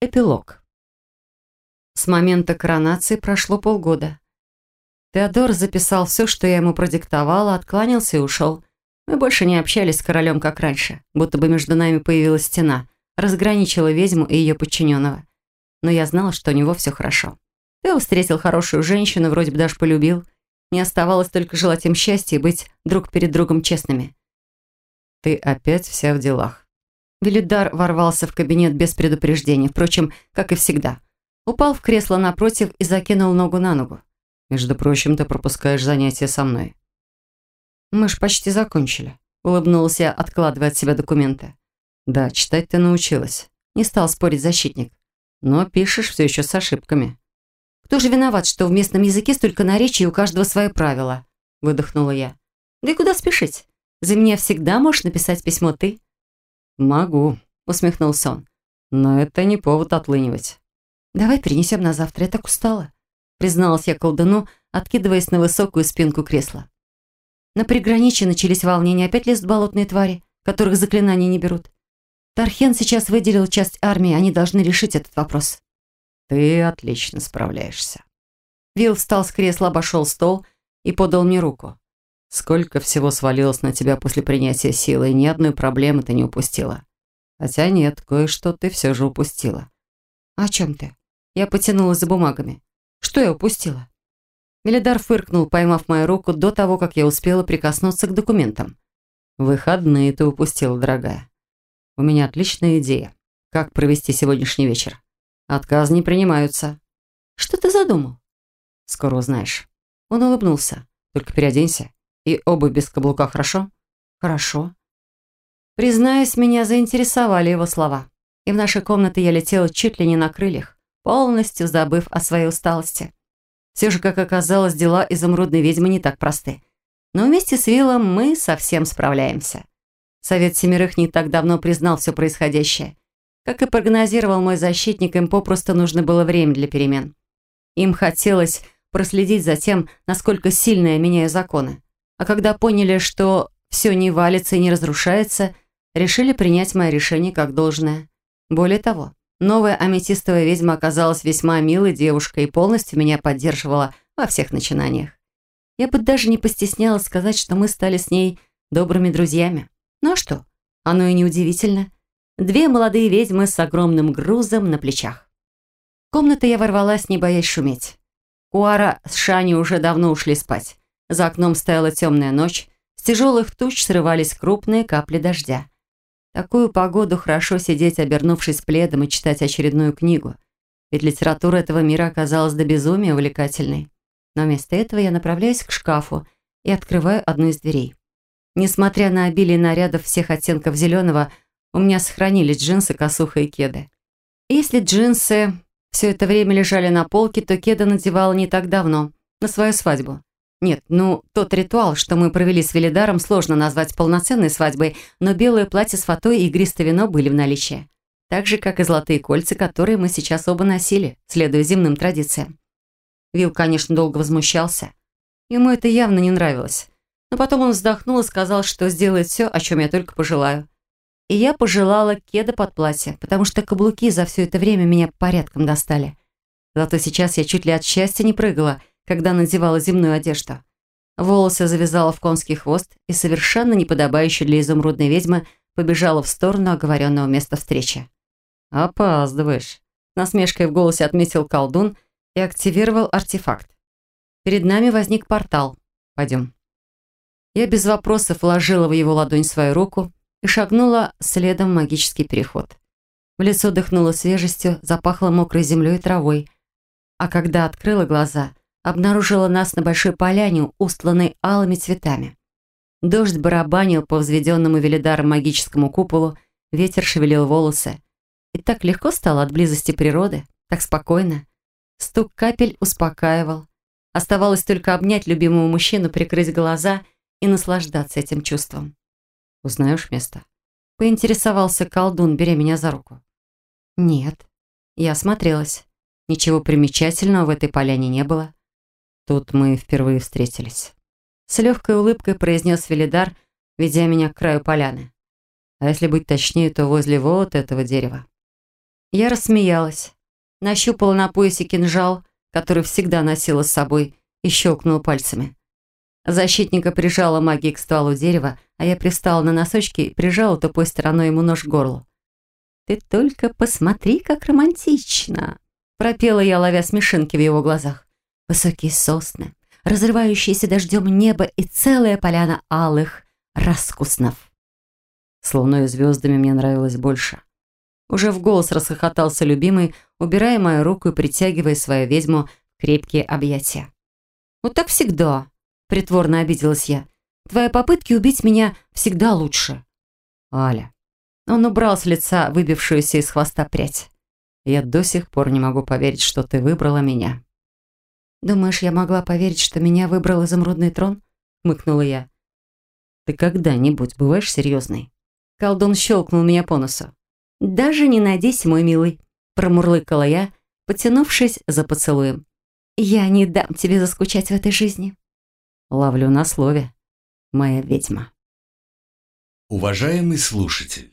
Эпилог. С момента коронации прошло полгода. Теодор записал все, что я ему продиктовала, откланялся и ушел. Мы больше не общались с королем, как раньше, будто бы между нами появилась стена, разграничила ведьму и ее подчиненного. Но я знала, что у него все хорошо. Тео встретил хорошую женщину, вроде бы даже полюбил. Не оставалось только желать им счастья и быть друг перед другом честными. «Ты опять вся в делах», Велидар ворвался в кабинет без предупреждения, впрочем, как и всегда. Упал в кресло напротив и закинул ногу на ногу. «Между прочим, ты пропускаешь занятия со мной». «Мы ж почти закончили», — улыбнулся, откладывая от себя документы. «Да, читать ты научилась», — не стал спорить защитник. «Но пишешь все еще с ошибками». «Кто же виноват, что в местном языке столько наречий и у каждого свои правила?» — выдохнула я. «Да и куда спешить? За меня всегда можешь написать письмо ты». «Могу», — усмехнулся он. «Но это не повод отлынивать». «Давай перенесем на завтра, я так устала», — призналась я колдуну, откидываясь на высокую спинку кресла. На приграничье начались волнения, опять лезут болотные твари, которых заклинания не берут. Тархен сейчас выделил часть армии, они должны решить этот вопрос. «Ты отлично справляешься». Вилл встал с кресла, обошел стол и подал мне руку. Сколько всего свалилось на тебя после принятия силы, и ни одной проблемы ты не упустила. Хотя нет, кое-что ты все же упустила. О чем ты? Я потянулась за бумагами. Что я упустила? Мелидар фыркнул, поймав мою руку до того, как я успела прикоснуться к документам. Выходные ты упустила, дорогая. У меня отличная идея. Как провести сегодняшний вечер? Отказы не принимаются. Что ты задумал? Скоро узнаешь. Он улыбнулся. Только переоденься. И обувь без каблука, хорошо? Хорошо. Признаюсь, меня заинтересовали его слова. И в нашей комнате я летела чуть ли не на крыльях, полностью забыв о своей усталости. Все же, как оказалось, дела изумрудной ведьмы не так просты. Но вместе с Виллом мы совсем справляемся. Совет Семерых не так давно признал все происходящее. Как и прогнозировал мой защитник, им попросту нужно было время для перемен. Им хотелось проследить за тем, насколько сильно я меняю законы. А когда поняли, что все не валится и не разрушается, решили принять мое решение как должное. Более того, новая аметистовая ведьма оказалась весьма милой девушкой и полностью меня поддерживала во всех начинаниях. Я бы даже не постеснялась сказать, что мы стали с ней добрыми друзьями. Ну а что? Оно и неудивительно. Две молодые ведьмы с огромным грузом на плечах. В комнату я ворвалась, не боясь шуметь. Куара с Шани уже давно ушли спать. За окном стояла темная ночь, с тяжелых туч срывались крупные капли дождя. Такую погоду хорошо сидеть, обернувшись пледом, и читать очередную книгу. Ведь литература этого мира оказалась до безумия увлекательной. Но вместо этого я направляюсь к шкафу и открываю одну из дверей. Несмотря на обилие нарядов всех оттенков зеленого, у меня сохранились джинсы, косуха и кеды. Если джинсы все это время лежали на полке, то кеды надевала не так давно, на свою свадьбу. Нет, ну, тот ритуал, что мы провели с Велидаром, сложно назвать полноценной свадьбой, но белое платье с фатой и игристое вино были в наличии. Так же, как и золотые кольца, которые мы сейчас оба носили, следуя земным традициям. Вил, конечно, долго возмущался. Ему это явно не нравилось. Но потом он вздохнул и сказал, что сделает все, о чем я только пожелаю. И я пожелала кеда под платье, потому что каблуки за все это время меня порядком достали. Зато сейчас я чуть ли от счастья не прыгала – когда надевала земную одежду. Волосы завязала в конский хвост и совершенно неподобающе для изумрудной ведьмы побежала в сторону оговоренного места встречи. «Опаздываешь», — насмешкой в голосе отметил колдун и активировал артефакт. Перед нами возник портал. Пойдем. Я без вопросов вложила в его ладонь свою руку и шагнула следом в магический переход. В лицо дыхнуло свежестью, запахло мокрой землей и травой. А когда открыла глаза, обнаружила нас на большой поляне, устланной алыми цветами. Дождь барабанил по взведенному велидаром магическому куполу, ветер шевелил волосы. И так легко стало от близости природы, так спокойно. Стук капель успокаивал. Оставалось только обнять любимого мужчину, прикрыть глаза и наслаждаться этим чувством. «Узнаешь место?» Поинтересовался колдун, беря меня за руку. «Нет». Я осмотрелась. Ничего примечательного в этой поляне не было. Тут мы впервые встретились. С легкой улыбкой произнес Велидар, ведя меня к краю поляны. А если быть точнее, то возле вот этого дерева. Я рассмеялась. Нащупала на поясе кинжал, который всегда носила с собой, и щелкнула пальцами. Защитника прижала магией к стволу дерева, а я пристала на носочки и прижала тупой стороной ему нож к горлу. «Ты только посмотри, как романтично!» Пропела я, ловя смешинки в его глазах. Высокие сосны, разрывающиеся дождем небо и целая поляна алых раскуснов. С луной и звездами мне нравилось больше. Уже в голос расхохотался любимый, убирая мою руку и притягивая свою ведьму в крепкие объятия. «Вот так всегда», Притворно обиделась я. Твои попытки убить меня всегда лучше. Аля. Он убрал с лица выбившуюся из хвоста прядь. Я до сих пор не могу поверить, что ты выбрала меня. Думаешь, я могла поверить, что меня выбрал изумрудный трон? Мыкнула я. Ты когда-нибудь бываешь серьезной? Колдун щелкнул меня по носу. «Даже не надейся, мой милый», – промурлыкала я, потянувшись за поцелуем. «Я не дам тебе заскучать в этой жизни». Ловлю на слове. Моя ведьма. Уважаемый слушатель,